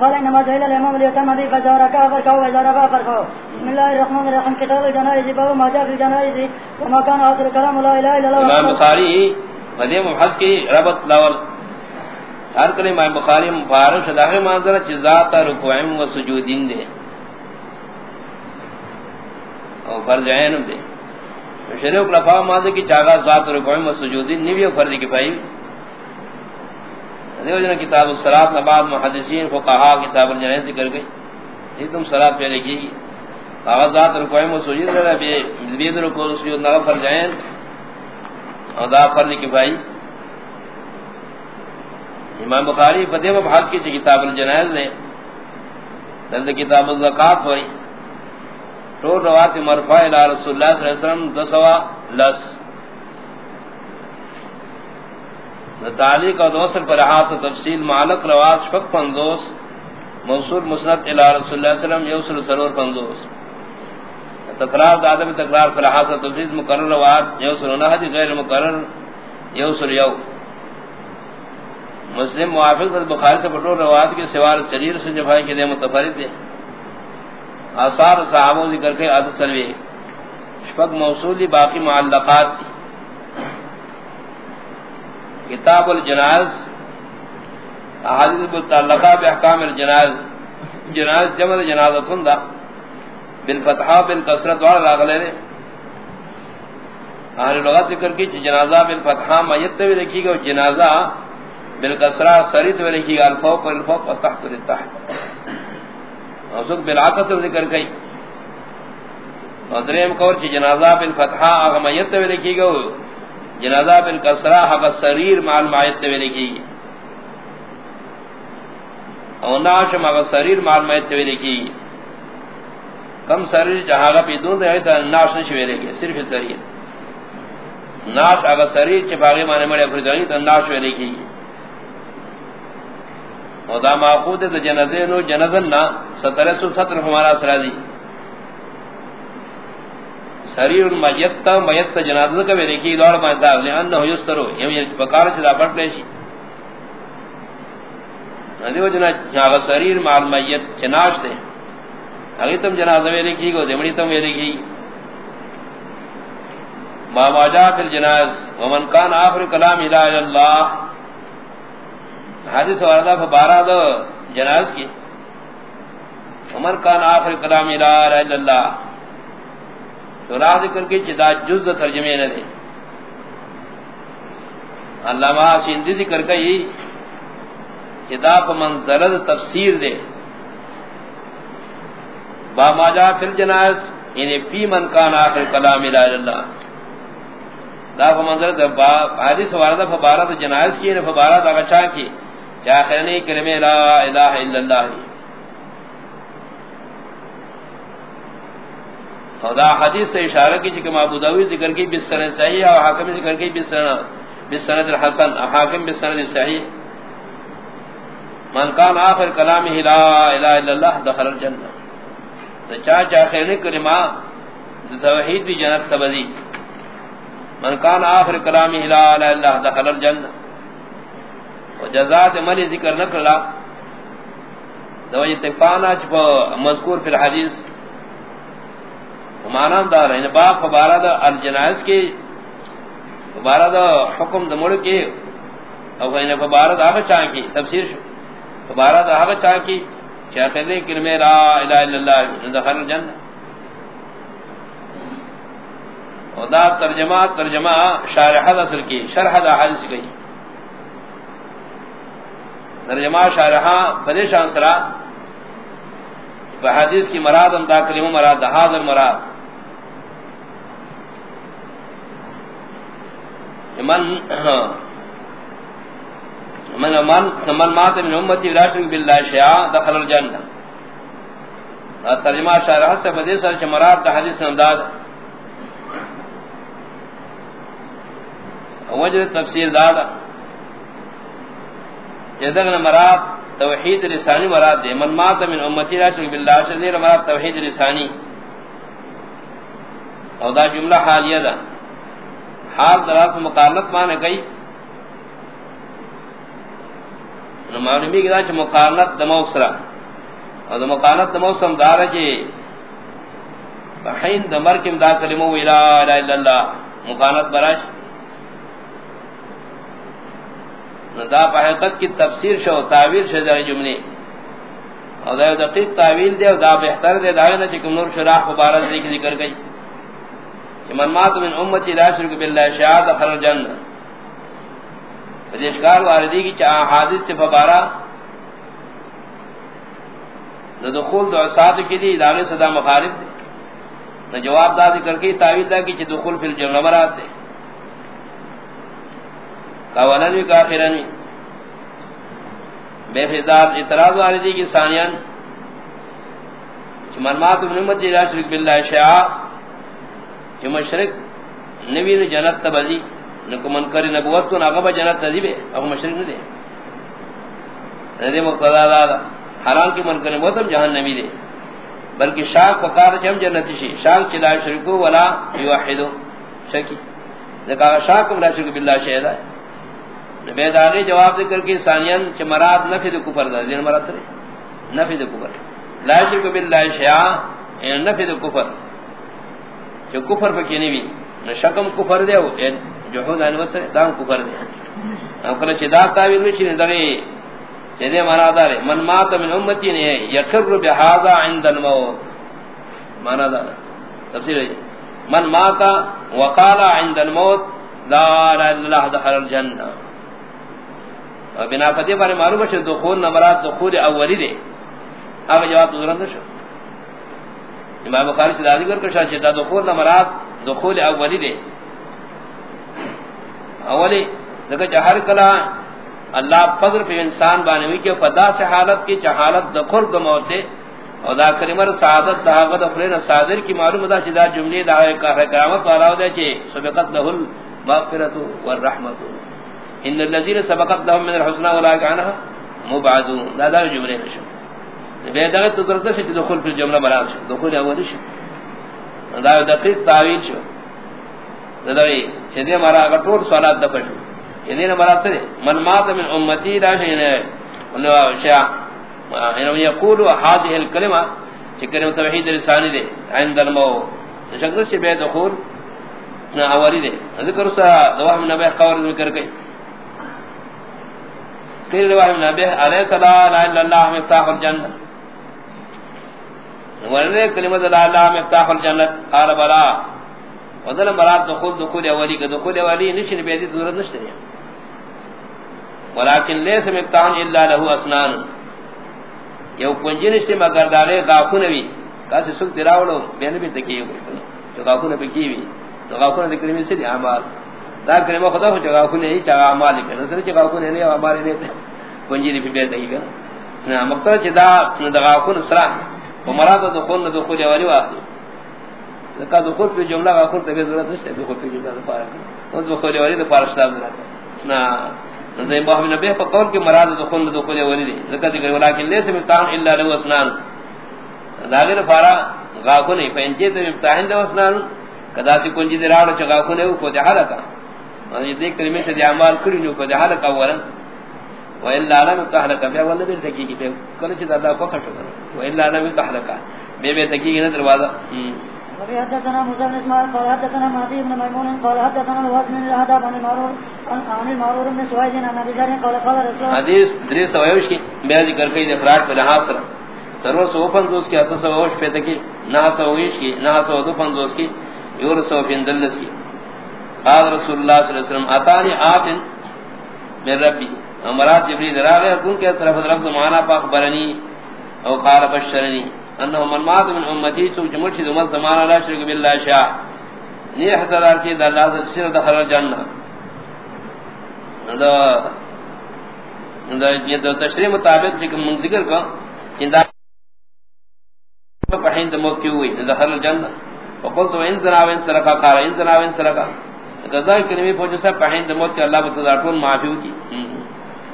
قال انما جعل الامام ليتم به فاذا ركع فركعوا واذا رفع فركعوا بسم الله الرحمن الرحيم. كتاب الجنائز، باب ما جاء في الجنائز، وما كان اخر كلام لا اله الا الله. امام بخاری مدی مبحث کی، ربط لاول ہر کلمہ امام بخاری مفارش داخل منظر جزات رکوع و سجودین دے. او فرض عین دے. شریف لفا ماذا کی چاغا ذات رکوع و سجودین نیو فرض کفائی دیو جن کتاب الصلاۃ میں بعد محدثین فقہا کتاب الجنائز ذکر گئی یہ تم صلاۃ پہ لکھی کاغذات رکوع و سجود ذرا بے بید رکوع سجود نہ فرض عین اور دا فرض کفائی۔ امام بخاری فتح مبحث کی کتاب الجنائز نے۔ دلد کتاب الزکاة ہوئی۔ تو روات مرفع الى رسول اللہ صلی اللہ علیہ وسلم دسوا لس۔ تعلیق اور دوسر پر احاس تفصیل معلق روات شفق پنزوس موصول مسند الى رسول اللہ علیہ وسلم یوسر سرور پنزوس تقرار دادم تقرار پر احاس تفصیل مقرر روات یوسر نحدی غیر مقرر یوسر یو. مسلم موافق بخاری سے پٹور روایت کے سوال شریر سے جفائی کے دے متفرد دے آثار صحابوں ذکر کے عادت سروے شفق موصولی باقی معلقات تھی کتاب الجناز احادیث متعلقہ باحکام الجناز جناز جمع جنازتن دا، بالفتحہ بالکسرت والا لاغلے دے۔ اہل لغت ذکر کی جنازہ بالفتحہ میت بھی لکھی گا جنازہ بالکسرہ سریت بھی لکھی گا الفوق والفوق والتحت والتحت اور بالعقص ذکر کئی۔ اور درہم کور چی جنازہ بالفتحہ آغا میت بھی لکھی گا جنازہ بالکسرہ حق سریر مع المعیت بھی لکھی گی۔ اور ناشم حق سریر مع المعیت بھی لکھی گی۔ کم سریر جہاں گا پیدون دے تو ناش نشوے لے گی، صرف سریر۔ ناش اگر سریر چپاگی مانے مڑے فرزانی تو ناش وے لکھی گی۔ اور دا ماخود ہے جنازے نو جنازن نا سترہ سو ستر ہمارا سرازی۔ سریر میت تا میت تا جنازہ کا میرے کی دوڑ میں دا لانه یسترو، یہ بکار سے دا پٹ لے شی ندی وجنا جاغ سریر مال میت جناش دے اگے تم جنازہ میرے کی گو، دمڑی تم میرے کی ما واجات الجناز، ومن کان اخر کلام الہ الا اللہ۔ حدیث وردہ فبارہ دو جناز کی۔ ومن کان آخر کلام الہ الا اللہ۔ تو راہ ذکر کی چدا جز ترجمے نہ دے۔ علامہ سندھی ذکر کئی چدا منظرد تفسیر دے۔ با ماجا فی الجناز یعنی فی من کان آخر کلام الہ الا اللہ۔ دا منظرد حدیث واردہ فبارہ دو جناز کی یعنی فبارہ دا غچا کی چاہرنی کلمہ لا الہ الا اللہ۔ خدا حدیث سے اشارہ کی کہ ابو داؤد ذکر کی بسند صحیح اور حاکم ذکر کی بسند بسند الحسن. حاکم بسند صحیح. من کان آخر کلام لا الہ الا اللہ دخل الجنہ. تو چاہ چاہرنی کلمہ توحید بھی جنت تبذی من کان آخر کلام لا الہ الا اللہ دخل الجنہ. وجزات ملی ذکر نکلا. دو اتفانا چپا مذکور فی الحدیث. معنی دار ہے یعنی باب فبارہ دا الجنائز کی فبارہ دا حکم دا مڑ کی، او یعنی فین فبارہ دا آگا چاہ کی، تفسیر شو۔ فبارہ دا آگا چاہ کی چاہتے دے کلمہ لا الہ الا اللہ یعنی دخل الجنہ۔ او دا ترجمہ ترجمہ شارحہ دا سر کی، شرح دا حدیث گئی ترجمہ شارحہ بدش انسرا حدیث کی مراد ہم دا کلمہ مراد، دا حاضر مراد۔ من من من من مات من امتی راشن باللہ شیعہ دخل الجنہ ترجمہ شارحہ سے بدش سر مراد دا حدیث انداز وجہ تفسیر دادا جدغن مراد توحید لسانی مراد دے من مات من امتی لا شرک باللہ شرک مراد توحید لسانی او دا جملہ حالیہ دا حال دراز مقالت مانے گئی۔ معلومی کی چ مقارنت دموسرا اور دا مقارنت دموسم دار چ بحین دمر کم دا کلمہ لا الہ الا اللہ۔ مقارنت براش۔ دا حقیقت کی تفسیر شو، تعویل شو دا جملے۔ اور دا دقیق تعویل دے، اور دا بہتر دے، دا نہ کہ نور شراح مبارک ذکر گئی۔ من مات من امتی لا شرک باللہ شہاد خرج جنہ اشکال واردی کی چاہ حادث سے فبارا نہ دخول دو سات کی دی ادارے صدا مخالف دے نہ جواب داد کر کے تعویل دا کی چی دخول فی الجنہ مراد دے کاولن بھی کافرن بے فضاد اعتراض واردی کی ثانیان من مات من امتی لا شرک باللہ شیعہ جو مشرک نبی نے جنت تبزی نکو منکر نبوت کو ناغبہ جنت نزیب ہے اگر مشرک نہ دے نزیب مقتضا دادا حرام کی منکر نبوت ہم جہان نبی دے بلکہ شاک فقار چم جنت شی شاک چلا شرکو ولا یوحدو. شکی. ذکا شاک کم لا شرک باللہ شہدہ ہے نبی داغی جواب ذکر کی ثانیان چھ مراد نفی دو کفر دا زین مراد سرے نفی دو کفر. لا شرک باللہ شیعہ یعنی نفی دو کفر. چھ کفر پکی نبی شکم کفر دے ہو جوہد ان وسے دام کفر دے ہم کہے چہ دا تعویل وچ نے دغی چہ دے مانا دار من مات من امتی نے یقر بهذا عند الموت. مانا دا تفسیر ہے من مات وقال عند الموت، لا اله الا الله دخل الجنہ بنا فتح پر معلوم ہے دخول نمرات دخول اولی دے اب جواب ضرورت نہ شو. امام بخاری سے ذکر کر شاہ دخول نمرات دخول اولی دے۔ اولی دیکھا چہر کلا اللہ فضل پہ انسان بانوی کے فدا سے حالت کی چہالت دخل کا موتے اور دا کلمر سعادت، دا غد افرین صادر کی معلوم دا چیزا جملی دا کرامت والا دے چے سبقت لہل مغفرت والرحمت۔ ان اللذین سبقت لهم من الحسنہ ولاک عنہ مبعدون۔ دا دا جملے نشو بے دا تو درتا شد دخول فی الجملہ مراد شو دخول اولی شو دا دقیق تعویل شو. ددوی چدی مرا غٹور صلات دپشو یدی یعنی نہ مرا سرے من مات من امتی دا شین انو شیا انو یعنی یقول هذه الكلمه چکر توحید رسانی دے عند المو شکر سے بے دخول نہ اوری دے ذکر سا دوا من نبی قول ذکر گئی قیل دوا من نبی علیہ الصلوۃ لا الا اللہ مفتاح الجنہ ورنے کلمہ لا الہ مفتاح الجنہ قال بلا. وذل مراد دخول دخول اولی کا دخول اولی نشن بیدی ضرورت نشتے ہیں ولیکن لیس مقتان الا له اسنان. یو کنجی نشتے مگر دارے غاکون بھی کاسی سکت دراولو بین بھی تکیے جو غاکون بکیوی تو غاخون غاکون دکرمی سے دی عمال دا کلمہ خدا ہو جو غاکون ہی چاہا عمال لکھن نصر چاہا غاکون ہی عمال نہیں کنجی نہیں بیت تکی گا مقصد چاہا دا غاکون سرا ومراد دخول دخول اولی واقعی کا دخول پہ جملہ کا کھول تبھی ضرورت نہیں دخول پہ جملہ پارا اور دخول والی تو پارا شتاب نہ نہ بہم نبی پر قول کے مراد دخول دخول والی دی. ذکر ذکر ولکن لیس مفتاح الا له اسنان. ظاہر پارا غاکو نہیں پنجے تے مفتاح له اسنان. کدا تی کنجی دی دراڑ چ غاکو نے کو جہال کا یہ دیکھ کلمے سے دی اعمال کری نو کو جہال کا اولا. و الا لم تهلك بیا ولد تکی کی کل چ دادا کو کھٹو و الا لم تهلك بے بے تکی نے دروازہ حدثنا بن اسماعيل قال حدثنا مهدي بن ميمون قال حدثنا بن الهداب عن المعرور عن المعرور بن سويد عن ابي ذر قال قال رسول حدیث کی بیان ذکر افراد لحاظ سرور سو کی کی نہ سو دو کی یور سو فندلس کی قال رسول اللہ صلی اللہ علیہ وسلم اتانی آتن من ربی. امرات جبریل راغے، کن کے طرف طرف زمانہ پاک برنی او قال بشرنی انه من مات من امتي تو جمرشد من زمان لا شرك بالله شاء ني حسد ارتي الله سر دخل الجنه دا دا یہ تشریح مطابق کہ من ذکر کا چندا پہین دمو کیوں ہوئی دخل الجنه وقلت ان ذرا وان سرقا، قال ان ذرا وان سرقا۔ غزا کلمہ پوچھ سب پہین دمو کہ اللہ تعالی معافی کی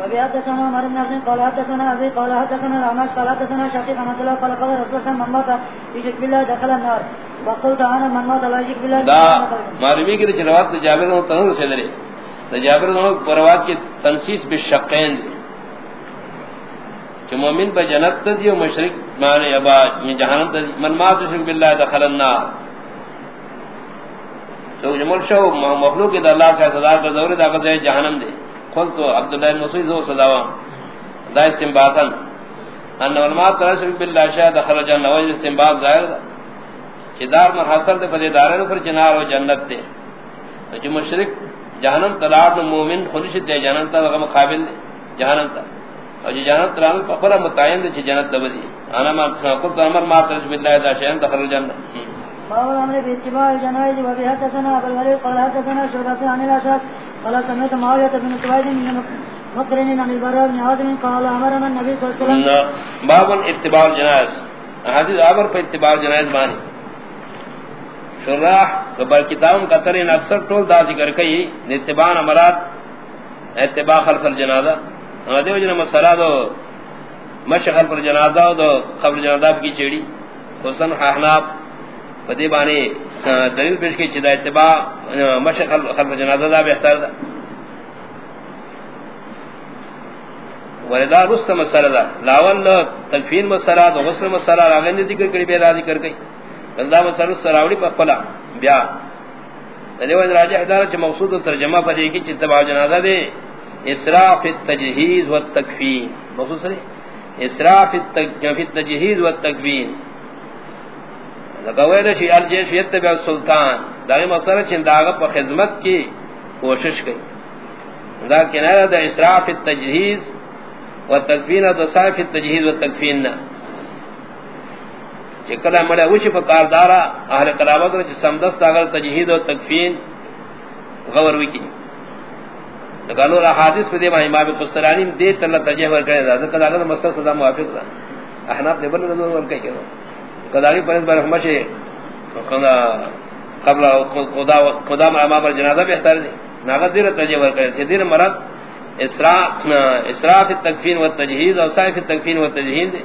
وبيحدثنا عمر بن عبد قال حدثنا ابي قال حدثنا قال حدثنا شقيق رحمه الله قال قال رسول الله من مات يشرك بالله دخل النار. وقلت انا من مات لا يشرك بالله دا کی روایت جابر سے لے. جابر پروات کی تنسیس بالشقین کہ مومن جنت تدی و ابا یہ جہنم تدی من ما تشرک باللہ دخل النار. تو جمل شو مخلوق اللہ کا صدا کر دور دا جہنم دے. قلت تو عبداللہ المسوی دو صداوام دا استنباطا. ان من ما تشرک باللہ شاہ دخل جنہ وجہ استنباط ظاہر دا. کہ دار من دے پدے دارن پر جنار و جنت دے. جو مشرک جہنم تلاب مومن خلش دے جہنم تا مقابل دے. جہنم تا. اور جو جنت تران فقرا متعین دے جنت دبدی انا ما قلت امر ما ترج بالله ذا شيء دخل الجنه باب الامر باتباع الجنائز وبها حدثنا ابو الوليد قال حدثنا شعبة عن الاشعث قال سمعت معاوية بن سويد من مقرن عن البراء بن عازم قال امرنا النبي صلى الله عليه وسلم باب اتباع الجنائز. حدیث امر پر اتباع الجنائز مانی شراح قبل کتاب قطرین اکثر طول دا ذکر کئی اتباع مراد اتباع خلف الجنازہ. ہاں، دیو جن مسئلہ دو مشغل پر جنازہ دو قبر جنازہ کی چیڑی، حسن احناب پدی بانی دلیل پیش کی چدا اتباع مشغل خلف جنازہ دا بہتر دا وردا رست مسئلہ دا لاول تکفین مسئلہ دو غسل مسئلہ راغن ذکر کری بے راضی کر گئی اللہ مسئلہ سراوڑی پر پلا بیا. دیو راجہ ادارہ چ مقصود ترجمہ پدی کی چتباع جنازہ دے اسراف التجہیز والتکفین. مخصوص ہے اسراف التجہیز والتکفین. لگوے لگوئے رشی الجیش یتبع السلطان داغی مصر چند داغا پا خدمت کی کوشش کی دا کنارہ دا اسراف التجہیز والتکفین دا صاف التجہیز والتکفین چکلہ مڑے وچی پا کاردارا اہل قرابت رچ سمدست اگر تجہید و تکفین غور وکی. لگانو را حادث پہ دے ماں امام قصرانی دے تلہ تجیح ورکڑے دا. ذکر آگا دا مستق صدا موافق دا. احناف دے بل رضو ورکڑے کے قداری پر اس بار حمشے قبل قدام امام پر جنازہ بھی اختار دے ناغت دیر تجیح ورکڑے سے دیر مرد اسراف التکفین و تجہیز اور صائف التکفین و تجہیز دے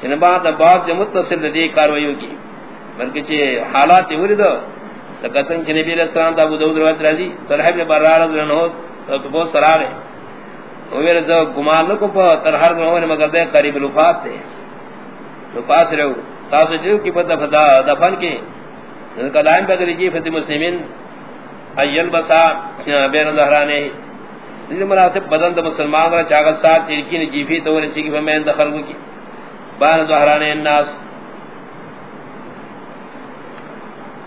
چنبا یعنی دا جو متصل دے کاروائیوں کی. بلکہ چی حالات ورد لکتن چنبی علیہ السلام دا ابو دعود روایت رضی طلحب نے برار رضی اللہ عنہ تو بہت سرا رہے وہ میرے جو گمان نہ کو تر ہر گناہ نے مگر دے قریب الوفات تھے تو پاس رہو. تاس جو کی پتہ فدا دفن کی ان کا لائن بدل جی فتی مسلمین ایل بسا، بین ظہرانے دل مناسب بدن دا مسلمان را چاغت ساتھ ترکی نے جیفی تو نے سیکھ میں دخل کو کی بین ظہرانے الناس.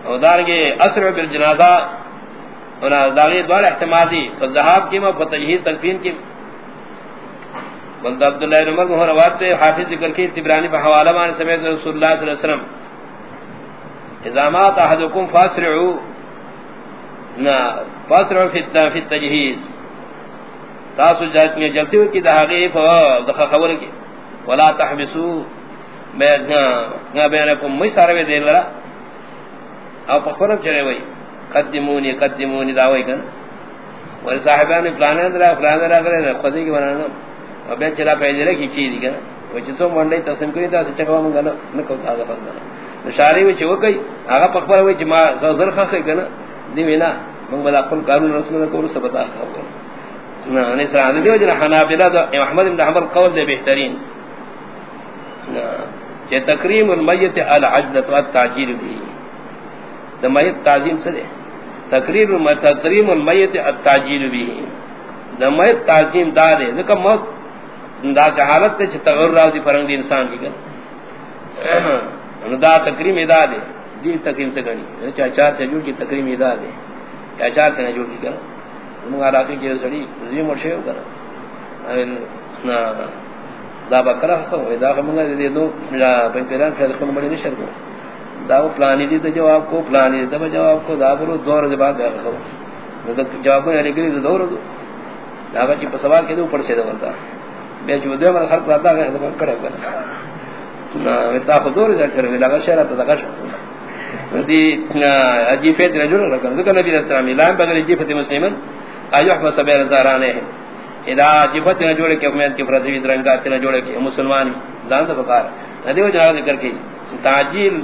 اور دارگے اسرع بالجنازہ اور داغی دوار احتمادی فضحاب کی ما فتجہید تلفین کی بلد عبداللہ عمر محو روات تے حافظ ذکر کی تبرانی پہ حوالہ مان سمیت رسول اللہ صلی اللہ علیہ وسلم۔ ازامات احدکم فاسرعو۔ نا، فاسرعو فی التجہیز۔ تاسو جلتی میں جلتی ہوئی کی دہاغی فدخل خبر کی۔ ولا تحبسوا میں تحبسو بینکم مئی ساروے دین لرا۔ او پخورم چلے وئی۔ قدمونی قدمونی دعوی کن۔ اور صاحبان نے پلان درا پلان درا کرے، خودی کی بنانا اور بے چلا پہلے رکھی چیز کن وہ چتو منڈی تسلیم کری تا چکوا من گنا نہ کو تا بندہ شاری وچ وہ کئی آغا پکبر وچ ما زر خا کنا دی وینا من بلا کل قانون رسول کو رس بتا خبر نہ نے سرا دیو جنا، حنابلہ دا احمد بن حنبل قول دے بہترین۔ کہ تکریم المیت العجلۃ والتعجیل بھی۔ دمیت تعظیم سے تقریر تقریم المیت التعجیل بھی۔ دمیت تعظیم دا دے ذکر موت دا سے حالت تے چھ تغیر راو دی فرنگ دی انسان کی کن دا تقریم ادا دے دی. تقریم سے گنی چاہ چار تے جوڑ کی تقریم ادا دے چاہ چار تے جوڑ کی کن منگا علاقی کی سڑی زیم اور شیو کن دا با کرا بکرہ خواہ دا خواہ دے دو پیران فیض خون بڑی نشر کو دا وہ پلانی دی تو جواب کو پلانی دی تو جواب کو. دا برو دور دے بعد دے کرو جواب کو یعنی کہ دور دو دا بچ په سوال کې دو پڑ سے ورتا میں جو دے مر ہر پراتا ہے تو کڑے کر نا تا خو دور دے کر لگا شہر تا دغش دی اجی فیت نے جوڑ رکھا ذکر نبی علیہ السلام اعلان بغیر اجی فیت مسلمن ایو احمد صبر زارانے ہیں اذا جفت نے جوڑے کہ امید کی فرضی درنگا نے جوڑے کہ مسلمان دان تو بکار ندیو جہاں ذکر کی تاجیل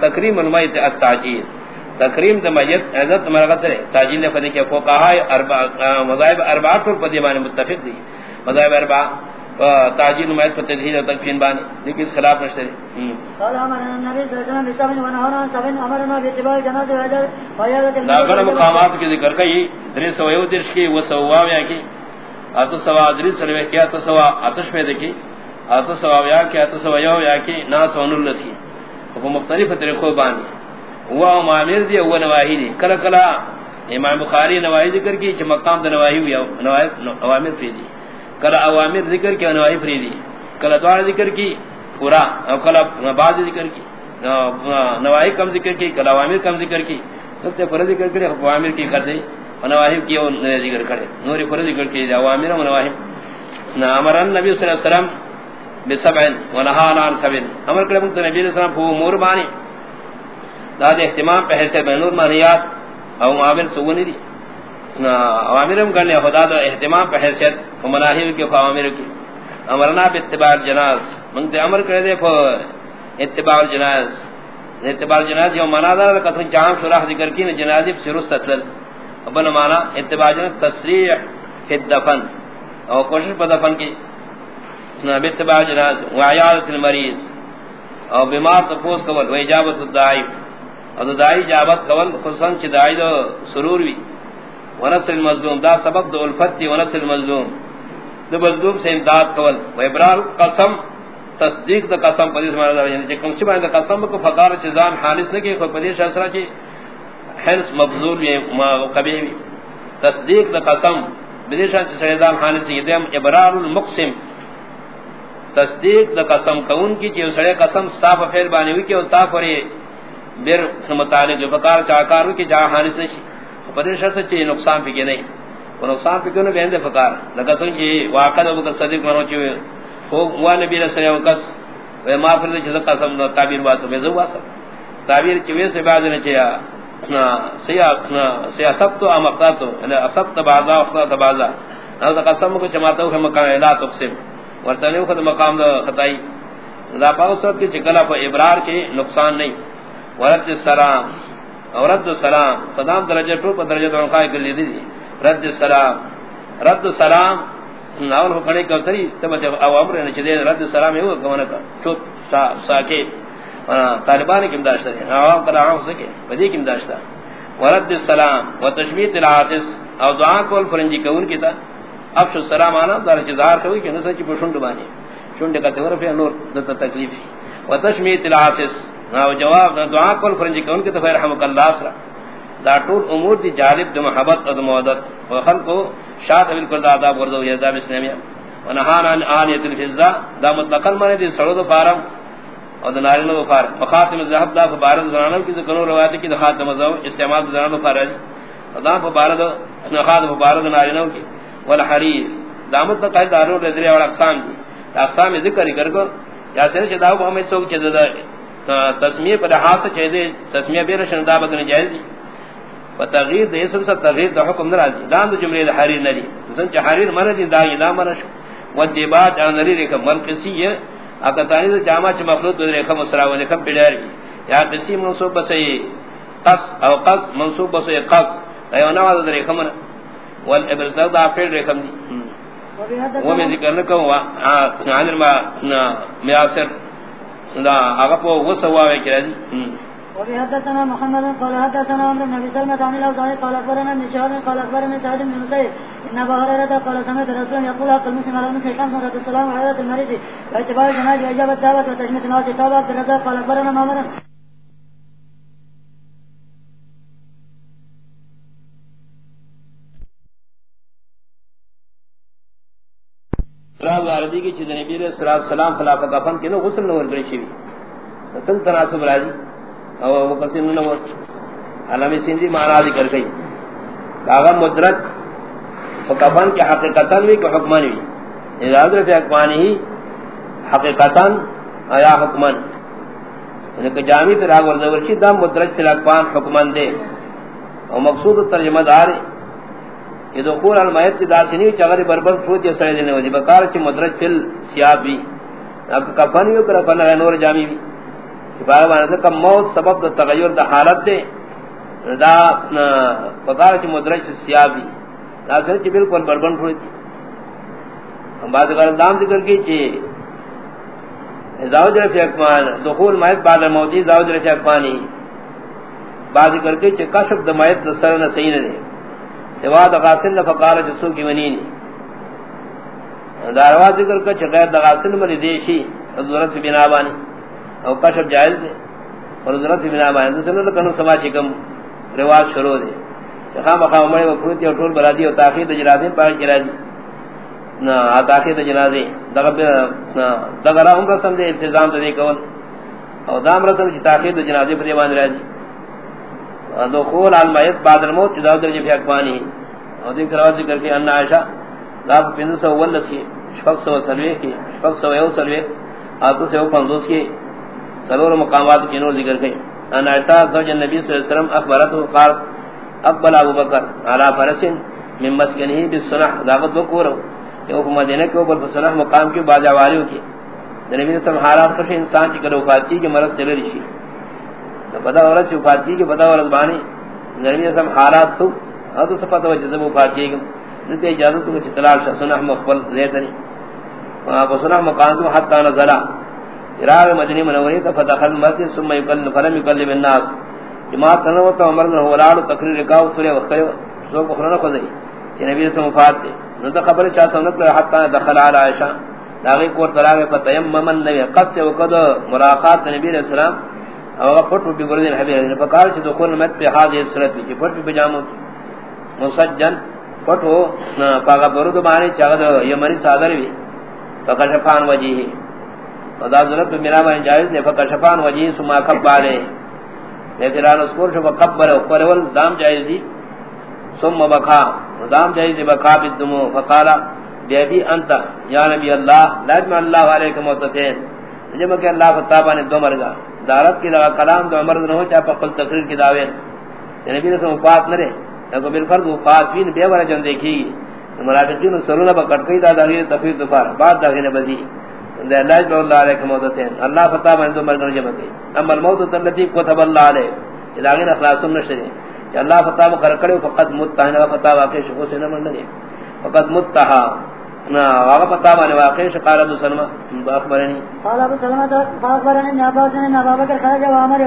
تکریم المیت التاجیل. تکریم د میت، عزت مرغت ہے تاجیل نے فدی کے فقہاء اربع مذاہب اربع پر پدی معنی متفق دی مذاہب اربع تاجیل میت پر تدہیر تک فین بانی لیکن اس خلاف نشتے قال امرنا النبي صلى الله عليه وسلم سبن امرنا وجل ويادة لاغر مقامات کی ذکر کئی دری سو یو درش کی و سوا ویا کی۔ اتو سوا دری سو کیا تو سوا آتش میں دیکھی اتو سوا ویا کی اتو سوا یو ویا کی نا سو نور لسی وہ مختلف طریقوں بانی۔ وہ معامر دی وہ نواہی دی۔ کلا کلا امام بخاری نواہی ذکر کی چ مقام د نواہی ہویا نواہی اوامر پی دی کلا اوامر ذکر کی نواہی پری دی کلا دوار ذکر کی، پورا، او کلا بعد ذکر کی. نواہی کم ذکر کی کلا اوامر کم ذکر کی. سب سے فرض ذکر کرے اوامر کی کر دے نواہی کی او ذکر کرے نور فرض ذکر کی اوامر و نواہی نا، امر النبی صلی اللہ علیہ وسلم بسبع ونهى عن سبع امر کرے نبی صلی اللہ علیہ وسلم وہ امور بانی داد اہتمام پہ حیثیت بینور مانیات او معامل سونی دی عوامرم کرنے، خدا دا اہتمام پہ حیثیت و مناہیو کی فعوامر کی۔ امرنا باتباع الجناز۔ منتے امر کرے دے فو اتباع الجناز۔ اتباع الجناز یو منادر قسم چاہم شرح ذکر کی، جنازی پہ بسرو ستلل ابن مانا، اتباع جناز تصریح فی الدفن۔ او کوشش پا دفن کی۔ بے باتباع الجناز وعیادت المریض۔ او بیمار تفوز کول، و اجابت الدعیف اور دائی جابت قول خصوصاً چی دائی دو سرور وی۔ ونصر المظلوم. دا سبب دو الفت ونصر المظلوم. دو مظلوم سے امداد قول و ابرار قسم، تصدیق دا قسم پدیس مانا دا یعنی چی مانا دا قسم کو فقار چیزان حالس نکی خود پدیش اثرہ چی حرس مبزول وی قبی وی تصدیق دا قسم. بدیش چی سیدان حالس نکی دیم ابرار المقسم. تصدیق دا قسم کون کی چی سڑے قسم ستاف فیل بانی ہوئی کی او تاف وری بیر متعلق جو فقار چاکارو کی جا حانس نشی پدیش سے چی نقصان پی نہیں وہ نقصان پی کے نہیں بیندے فقار. لگا سن چی واقع ابو کر صدیق منو چی وہ وہ نبی رسول اللہ کس وہ ما فرد چیز قسم تعبیر واسو میں زو واسو تعبیر چی ویسے بعد نے چیا سیا سیا سب تو ام اخطاتو یعنی سب بعضا اخطات بعضا. نو قسم کو چماتا ہو مکان لا تقسم. ورتنے خود مقام دا خطائی دا پاوسط کی چکلا پر ابرار کے نقصان نہیں ورد السلام ورد السلام قدام درجہ ٹو پر درجہ دون قائل کر لی دی رد السلام رد السلام ناول ہو کھڑے کر تری تب جب عوام رہنے چلے رد السلام ہے وہ کمانا کا چپ ساکے طالبان کی امداشتا ہے عوام پر عوام سکے بدی کی امداشتا ورد السلام و العاطس. او دعا کول فرنجی کون کی تا افش السلام آنا دار چیزار کوئی کہ نسا چی پر بانی شنڈ کا تورف ہے نور دتا تکلیفی و العاطس. او جواب دعا کول فرنجی کون کی تو رحمک اللہ سرا. دا طول امور دی جالب دی محبت و دی مودت. و خلقو شاعت بالکل دا آداب ورزو یزاب اسلامیہ. و نحان عن آنیت الفزا دا مطلقا مانے دی سڑو the form O the نارینو the form. و خاتم الزہب دا فبارد زنانو کی دا کنو روایتی کی دا خاتم الزہب استعمال دا زنانو فارد دا فبارد خاتم فبارد نارینو کی والحریر. دا مطلقا دارو رضری اور اقسام دی اقسام ذکر کرگو یا سنے چھ داو ہمیں سوک چھ دا تسمیہ پر سے چاہیے تسمیہ بیر شندا بدن جائز دی۔ و تغییر دے اسم سے تغییر دا حکم نرازی۔ دان دا جملے دا حریر نری زن چا حریر مرہ دی دا یہ دا مرہ شو۔ و دیبات آن نری ریکم من قسی ہے۔ اکا تانی دا جامع چا مخلوط بدن ریکم اسرا و ریکم پیڑار کی یا قسی منصوب بسی قص او قص منصوب بسی قص ایو نواز دا ریکم والابرزاق دا پیڑ ریکم دی۔ وہ میں ذکر نکو عن الماء میاسر۔ دا اگا پو وہ کې راځي کہ وفي حدثنا محمد قال حدثنا عمر بن ابي سلمة عن الاوزاعي قال اخبرنا ابن شهاب، قال اخبرنا سعد بن مسيب ان ابا هريره قال سمعت رسول يقول حق المسلم على المسلم خمس مرات السلام وعيادة المريض. واعتبار الجناز واجابة الدعوة وتشميت الناس قال عبد الرزاق قال اخبرنا مامر راز واردی کی چیز نبی علیہ السلام خلاف کفن کے نو غسل نور برشی سن تناسب راضی. او مقسم نور. علامہ سندھی معنی ذکر گئی. کاغا مدرک کفن کے حقیقتا بھی کہ حکمان بھی اجازت فی حکمان ہی حقیقتا یا حکمان. یعنی کہ جامع پر آگ ورزورشی دا مدرک فی الاقوان حکمان دے اور مقصود ترجمہ دار یہ دخول المیت دا سنی چغری بربر فوت یہ سڑے دینے وجہ بکار چی مدرج فل سیاب بھی اب کفن یو کر فن نور جامی بھی بارے بانے سے کم موت سبب دا تغیر دا حالت دے دا بکار چی مدرج سیاب بھی دا سنی چی بالکل بربر فوت ہم بعد اگر دام ذکر کی چی زاوج رفی اکمان دخول مائت بعد موتی زاوج رفی اکمانی بعد ذکر کی چی کشف دا مائت دا سر نسین دے سوا دا غاسل لفقار جسو کی منینی داروا ذکر کا چی غیر دا غاسل ملی دیشی ضرورت فی بنا بانی او کشف جائز دے اور ضرورت فی بنا بانی دوسرے نے لکنو سما چکم رواج شروع دے خام خام مڑے وفروتی اور ٹول برادی اور تاخیر جنازے پاک جنازے نہ تاخیر جنازے دغرا عمر رسم دے التزام دے کول. اور دام رسم کی تاخیر جنازے پر دیوان راجی دخول المیت بعد الموت جدا درجے فی اکوانی اور ذکر اور ذکر کہ ان عائشہ لا پنز سو ولسی شفق سو سلوے کی شفق سو یو سلوے آتو سے وہ پنزوس کی سلور مقامات کی نور ذکر کہ ان عائشہ زوج النبی صلی اللہ علیہ وسلم اخبرته، قال اقبل ابو بکر على فرس من مسکنه بالصلح دعوت بکور یو کو مدینہ کے اوپر صلح مقام کے باجا والیوں کی نبی نے سب حالات کچھ انسان کی کرو فاتی کے مرض چلے رشی تو پتہ عورت جو فاتی کے پتہ عورت بانی نبی نے سب حالات تو ہاں تو سب وجہ سے وہ فاتی کے نتے اجازت کو چتلال صلح مقبل زیدنی وہاں کو صلح مقام تو حتی نزلہ اراد مدنی منوری کا فتح المسجد ثم يكلم فلم يكلم الناس۔ جماعت تنو تو عمر نے ولاد تقریر کا سورہ وقت سو کو خرنا کو دی کہ نبی سے مفاد دے۔ نو تو خبر چاہتا ہوں کہ حتا دخل علی عائشہ۔ داغی کو تراغ فتیمم النبی قصد وقد ملاقات نبی علیہ السلام۔ او پھٹ بھی گردین حبیب نے فقال کہ دخول مت پہ حاضر صورت کی پھٹ بھی بجامو مسجن پھٹ ہو پاگا برود مانی چاغد یمنی صادر بھی فکشفان وجیہ ودا ضرورت میرا بہن جائز نے فکشفان وجیہ سما کب علیہ نیتران اسکور شو قبر او قرول دام جائز دی. ثم بکا دام جائز دی بکا بدمو فقالا بیبی انتا یا نبی اللہ لاجم اللہ علیکم موتتین جبکہ اللہ فتابہ نے دو مرگا دارت کی لگا کلام دو عمر دنہو چاہ پا قل تقریر کی دعوین یعنی نبی رسم وفات نہ نرے لیکن بالفرد وفات بین بے ورہ جن دیکھی. منافقین سرونہ با کٹکئی دا داغیر تفیر دفار بعد داغیر بزی دے اللہ جب اللہ علیہ کے موتتین. اللہ فتح بہن دو مرگر جمع کی. اما الموت تلتی کتب اللہ علیہ. الاغین اخلاص نشری کہ اللہ فتح مقرر کرے، فقط متحن فتح واقع شکو سے نمر لگے فقط متحا واقع شقال ابو سلمہ اخبرنی قال ابو سلمہ فاخبرنی نابابکر خرج و عمر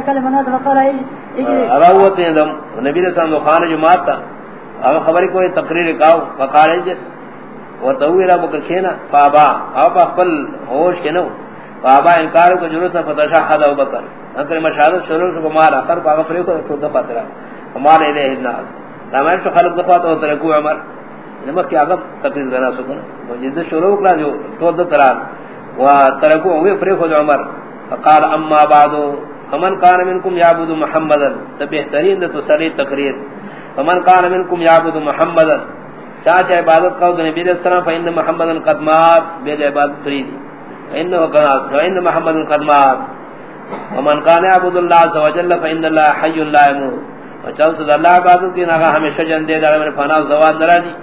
اراوت دم نبی جماعت تا اگر خبری کوئی تقریر جس وتویرا بکر کھینا بابا اپ خپل ہوش کینو بابا انکار کو ضرورت ہے فتشا حد ابو بکر اگر مشاہد شروع کو مار اخر پاگا پری کو تو ہمارے الناس رامن تو خلق ترکو عمر لما کیا اگر تقریر ذرا سکن وہ جد شروع کلا جو تو دترا و ترکو ہوئے پری کو عمر۔ فقال اما بعد، فمن كان منكم يعبد محمدا؟ تبهترین تو سری تقریر۔ فمن كان منكم يعبد محمدا؟ چاچ عبادت کا نبی علیہ السلام فإن محمد قدمات بے عبادت فرید انه قال فإن محمد قدمات ومن كان يعبد الله عز وجل فإن الله حي لا يموت وچاو تو اللہ عبادت کی نہ ہمیشہ جن دے دار میں فنا زوال ناراضی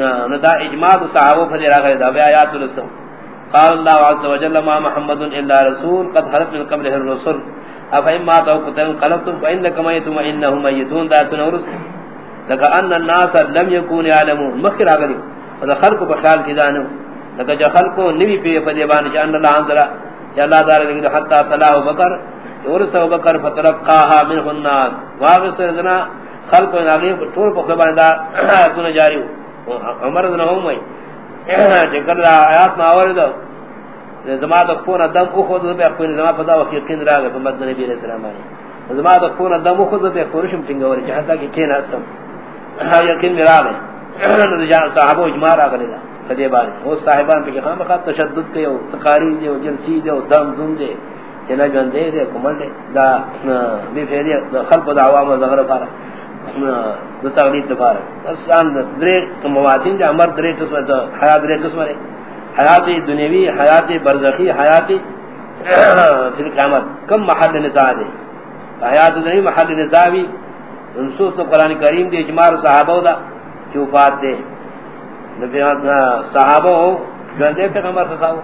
نہ دا اجماع صحابہ فدی را گئے دا آیات الرسول۔ قال الله عز وجل، ما محمد الا رسول، قد خلت من قبله الرسل. افما تو قتل قلبتم فانكم ميتون انهم ميتون ذات نورس لگا ان الناس لم يكون يعلمون مخر اگلی اور خلق کو خیال کی دانو لگا جو خلق کو نبی پہ فدیبان جان اللہ انزل یا اللہ دار لگا حتا صلاح بکر۔ اور سو بکر فترقاها منه الناس۔ واغسر ذنا خلق کو اگلی طول پہ خبر دا تن جاری عمر بن ہم وئی ذکر آیات ما ورد زما د کون دم او خود به خپل زما پدا وقت یقین راغ په مدد نبی رسول الله زما د کون دم او خود به خورشم څنګه ورچ حتا کې کین استم یقین میرا ہے نو جان صاحب اجماع را کرے گا کدی بار وہ صاحبان پہ ہم کا تشدد کے او تقاری دے او جنسی دے او دم دم دے جنا جان دے دے کمل دے دا بے فیری خلق دعوا ما ظہر پارا دو تغلید دفار اسان درے مواتین جو امر درے قسم حیات درے قسم ہے حیات دنیوی حیات برزخی حیات فی القیامت. کم محل نزاع دے حیات دنیوی محل نزاع بھی نصوص تو قرآن کریم دے اجمار صحابہ دا چوفات دے صحابہ ہو جاندے پہ غمار خواہو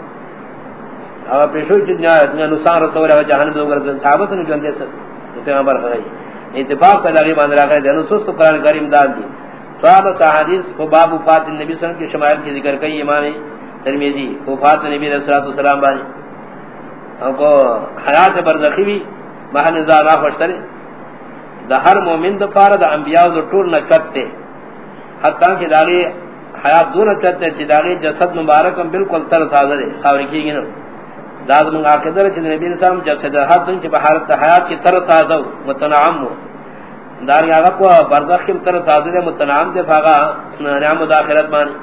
اور پیشو جنیا نسان رسول ہے جہاں دو گرد صحابہ سے جاندے سر پہ غمار خواہی اتفاق پہ لگی باندھ رکھا ہے نصوص تو قرآن کریم دان دی صحابہ صحادیث کو باب وفات النبی صلی اللہ علیہ وسلم کی شمائل کی ذکر کئی امام ترمیزی وفات نبی علیہ الصلوۃ والسلام بانی ان کو حیات برزخی بھی محل نزار راہ وشترے دا ہر مومن دا پارا دا انبیاء دا طول نچتے حتی کہ داغی حیات دون چتے چی داغی جسد مبارکم بالکل تر تازہ دے خاوری کی گی نو. داد من آقدر چی نبی علیہ السلام جب سے دا حد دن چی بحالت حیات کی تر تازہ متنعم ہو۔ داری آگا کو برزخ کی تر تازہ دے متنعم دے فاغا نعم داخلت مانی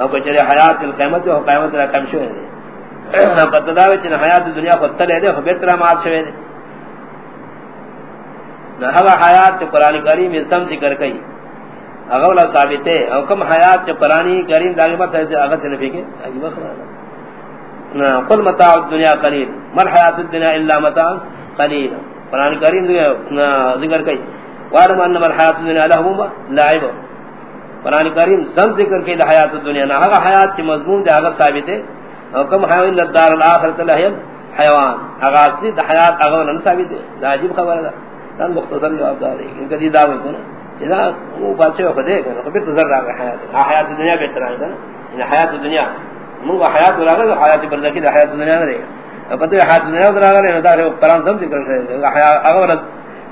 او کچری حیات کی القیمت ہو، قیمت را کم شوئے دے۔ قد داوی چی حیات دنیا خود تلے دے، خود بیترہ مات شوئے دے۔ نہ ہوا حیات چ قران کریم اسم ذکر کئی۔ اغولا ثابت ہے، او کم حیات چ قران کریم داغه مت ہے اگر سے نبی کے عجیب خبر قل متاع الدنیا قلیل مر حیات الدنیا الا متاع قلیل قران کریم ذکر کئی وار من مر حیات الدنیا لهو لعب. قران کریم سم ذکر کئی حیات الدنیا نہ حیات کی مضمون دے اگر ثابت. ہے او کم حیات الدار الاخرۃ لہم حیوان اگر اصلی حیات اگر ثابت. ہے عجیب خبر ہے دان مختصر جواب دار ہے ان کا دی دعوی کو نا اذا وہ بات ہے خود ہے کہ پھر تذر رہا حیات حیات دنیا بہتر ہے نا حیات دنیا من حیات رہا ہے حیات برزخی حیات دنیا نہیں ہے پتہ ہے حیات دنیا رہا ہے نا قرآن سب ذکر ہے حیات اگر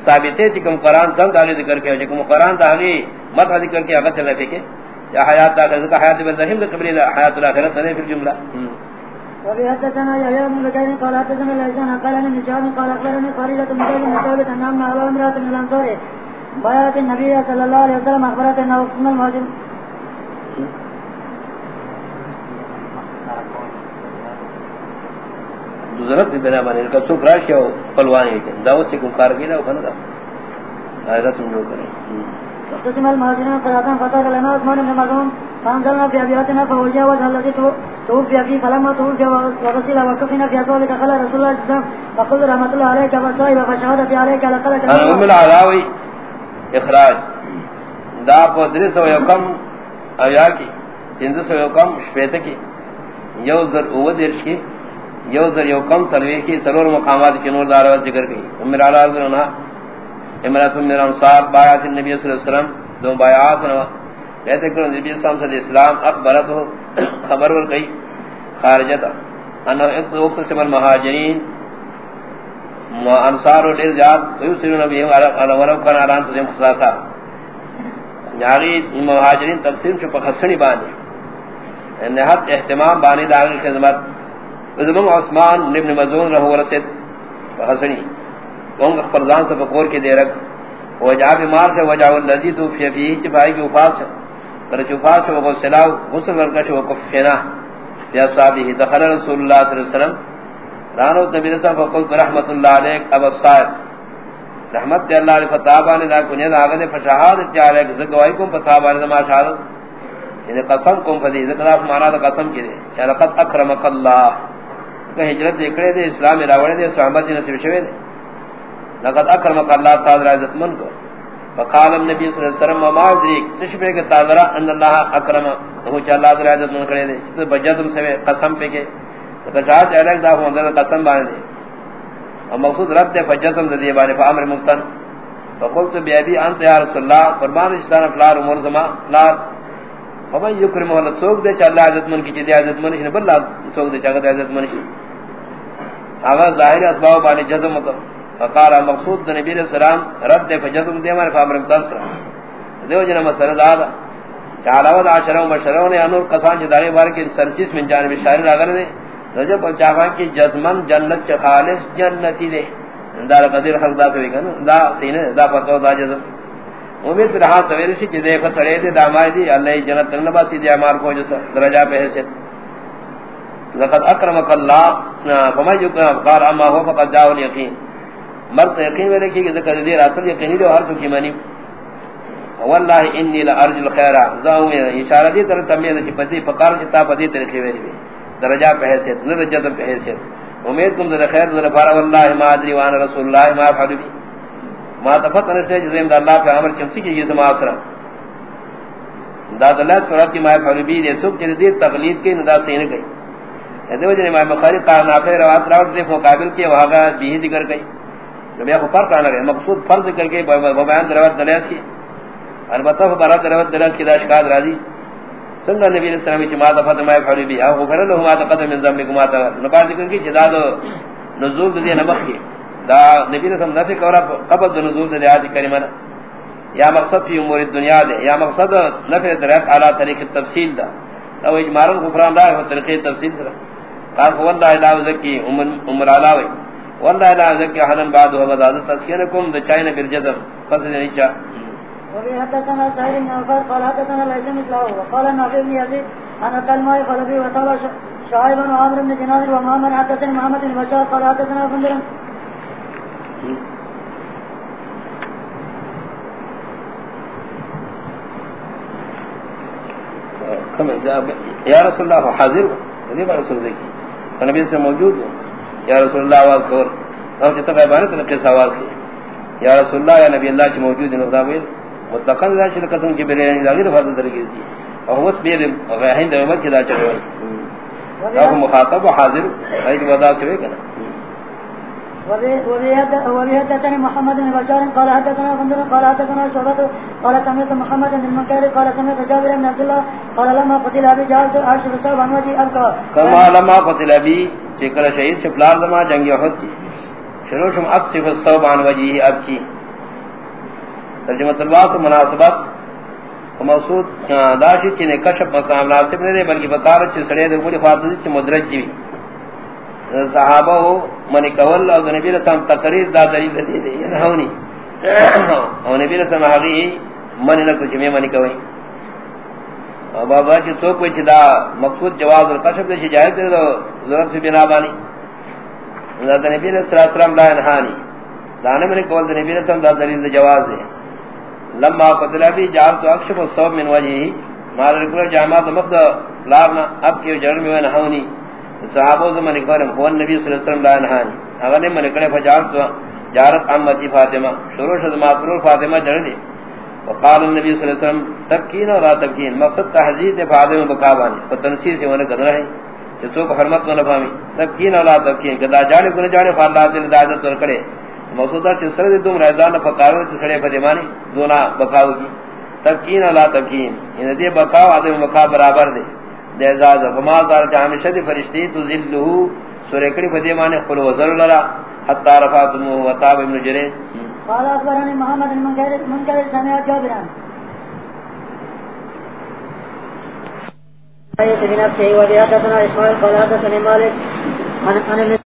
ثابت ہے کہ قرآن سب دالی ذکر کے کہ قرآن دالی مت ذکر کے اگر چلا پھر کہ حیات دا حیات برزخی قبل حیات الاخرت ہے پھر جملہ وفي حدثنا يحيى بن بكير قال حدثنا الإنسان قال أن النشاب قال أخبرني خارجة من قبل مسابة أن أمنا على امرأة من الأنصار بيات النبي صلى الله عليه وسلم أخبرت أنه من المهاجر ضرورت بھی بنا بنے کا چوک راش کیا پلوانی ہے دعوت سے کار گیا وہ کھانا تھا آئے سمجھو کریں قسم المهاجرين قراتان فتاة لنا عثمان بن مزون فانزلنا في أبياتنا فوجه وجه الذي توفي فيه فلما توفي وغسل وكفنا في أسوالك خلى رسول الله الإسلام فقل رحمة الله عليك فصائب فشهادتي عليك لقلك أنا أم العلاوي إخراج دا پا درس و یکم اویا کی تندس و یکم شپیت کی یو ذر او درش کی یو ذر یکم سلوی کی سلور مقامات کی نور دارو ذکر کی ام العلاوی امرات من الانصار بایات النبی صلی اللہ علیہ وسلم دو بایات نو کہتے کہ نبی صلی اللہ علیہ وسلم اخبرت خبر ور گئی۔ خارجتا ان ایک وقت سے من مہاجرین انصار و دل جات یسرون نبی علی ولو کان اعلان تم خصاصا یاری یعنی مہاجرین تقسیم چ پخسنی باندې نہت اہتمام باندې داغی خدمت۔ زمان عثمان ابن مزون رہو ورسد پخسنی اونگ فرزان سے بقور کے دے رکھ وجہ بیمار سے وجہ والذی تو فی فیہ چپائی کی وفات سے کر چفات سے وقت سلاو غسل ورکش وقف فینا یا صحابی دخل رسول اللہ صلی اللہ علیہ وسلم. رانو نبی رسول فقلت رحمت اللہ علیک، ابا صاحب رحمت دی اللہ علیہ فتابانی دا کنید آگا دے فشہادت دی زگوائی کم فتابانی دا ما شہادت یعنی قسم کم فدی ذکر آپ مانا دا قسم کی دے یا لقد اکرمک اللہ کہ ہجرت دیکھڑے دے، اسلام راوڑے دے صحابت نصیب شوے دے۔ لقد اکرمک اللہ تعالی عزت من کو۔ وقال النبي صلی اللہ علیہ وسلم ما ادري تشبہ کے تعالی ان اللہ اکرم وہ چ اللہ تعالی عزت من کرے دے۔ اس بجتم سے قسم پہ کے۔ تو جہاد الگ دا ہوں اندر قسم باندھ دے۔ اور مقصود رب دے فجتم دے بارے امر مفتن۔ فقلت بابي انت يا رسول الله فرمان اسلام فلار عمر زما، لا۔ فمن يكرم ولا سوق دے چ اللہ عزت من کی جدی عزت من نے بلا سوق دے چ عزت من کی اگر ظاہر اسباب باندې جزم کو فقال مقصود نبی علیہ السلام، رد دے فجزم دے مر فامر مدرسہ دیو جنا مسئلہ دا دادا چالاو عشرہ و مشرون نے انور قسان چ دارے بار کے سرسیس من جانب شاعر اگر نے رجب چاوا کی جزمن جنت چ خالص جنتی دے دار قدیر حق دا تو کنا دا سینے دا پتو دا جزم. امید رہا سویر سی جے دیکھ سڑے دے دامائی دی اللہ جنت نبا سی دی امار کو جس درجہ پہ ہے لقد اکرمک اللہ فما یکرم قال اما هو فقد جاء اليقین مرد یقین میں دیکھیں کہ ذکر دیر اصل یقینی دے ہر تو کی منی۔ والله انی لارج الخير ذاو اشارہ دی طرف تمیز کی پتی فقار چتا پتی طریقے ویری درجہ پہ حیثیت درجہ پہ حیثیت امید تم ذرا خیر ذرا بارا والله ما ادری وان رسول اللہ ما فعل بی۔ ما تفتن سے جزیم اللہ پہ امر چمسی کی یہ جی سما اثر داد اللہ سورت کی ما فعل بی دے سب چیز تقلید کے ندا سین گئی۔ یعنی ادو جنے ما مخالف قران نافع روات راوت دے مقابل کے وہاں کا بھی ذکر گئی جب یہ فرق آنے لگے مقصود فرض کر کے بیان دروت دلیس کی۔ البتہ فرق دروت دلیس کی داشکاد راضی۔ سنگ نبی علیہ السلام کی ماذا فتح ما يفعل بي او غفر له ما تقدم من ذنبك ما تغفر۔ نبار ذکر کی جدا دو نزول دی نمخ کی دا نبی علیہ السلام نفی کورا قبل نزول دی آیات کریمہ یا مقصد فی امور الدنیا دے، یا مقصد نفی درہت علا طریق التفصیل دا۔ او اجمار جی الغفران رائے ہو طریق التفصیل سر قال والله لا ذکی عمر علاوی والله لا ذکی حدن بعد و بزاد تسکینکم دا چائن بالجزم. فصل نیچا وفي حدثنا سعيد بن عفار قال حدثنا ليس مثله وقال النافع بن يزيد أنا كالماء قلبي وقال شعيبا وعمر بن دينار ومحمد حدثني محمد بن بشار قال حدثنا فندرا یا رسول اللہ حاضر؟ بات رسول دیکھی نبی سے موجود ہوں یا رسول اللہ آواز کور اور جتنا غیبانی تو نقص آواز کی یا رسول اللہ یا نبی اللہ کی موجود ہے نقضا مطلقاً دا چل قسم کی بری یعنی لاغیر فاضل دی اور وہ بیر غیہین دا امت کی دا چلو ہے مخاطب و حاضر ایک ودا سوئے کنا وبيهدتني محمد بن بشار، قال حدثنا غندر، قال حدثنا شعبة، قال سمعت محمد بن المنكر قال سمعت جابر بن عبد الله، قال لما قتل ابي جعلت عرش بسبب عن وجه ابقى كما لما قتل ابي ذكر شهيد شفلار زما جنگ احد کی۔ شروع شم اقصف الصوب عن وجهه ابکی ترجمہ الواس مناسبت مقصود داشت چنے کشف مسام مناسب نہیں بلکہ بکار چ سڑے دے پوری فاضل چ مدرج جی۔ صحابہ ہو من کول اور نبی رسام تقریر دا دلیل دے دے یہ ہونی. اور نبی رسام حقی من نہ کچھ میں من کوئی بابا جی تو کوئی دا مقصود جواز القشف دے جائز دے دو ضرورت سے بنا بانی نبی رسول اللہ علیہ وسلم لا انہانی دانے من کول دا نبی رسام دا دلیل دے جواز ہے لما قتل ابي جعلت اكشف الصوب من وجهه. ما ركل جامع مقد لارنا اب کی جرم میں نہونی صحابہ زمان اکبر هو النبي صلی اللہ علیہ وسلم لا نہانی اگر نے من کنے فجعلت جارت امتی فاطمہ۔ شروع شد ماترور فاطمہ جڑ دی وقال النبي صلی اللہ علیہ وسلم، تبکین اور تبکین۔ مقصد تحذیر فاطمہ بکابانی فتنسیر سے انہیں قدر ہے کہ تو کو حرمت نہ فہمی تبکین اور تبکین کدا جانے کو نہ جانے فاللہ دل دعوت ور کرے۔ مقصد موجودہ چسر دی تم رضان پکارو چسڑے فدیمانی دونا بکاو کی۔ تبکین ولا تبکین۔ ان دی بکاو ادم مکا برابر دے۔ دے زاد فما دار جامشہ دی فرشتي تو ذلہ سورکڑی فدیمانی قل وزر لرا حتا رفعتم وتاب ابن جرير قال اخبرني محمد بن منكر منكر سمع جابر ايت بنفسه وبهذا اسماعيل قال هذا مالك عن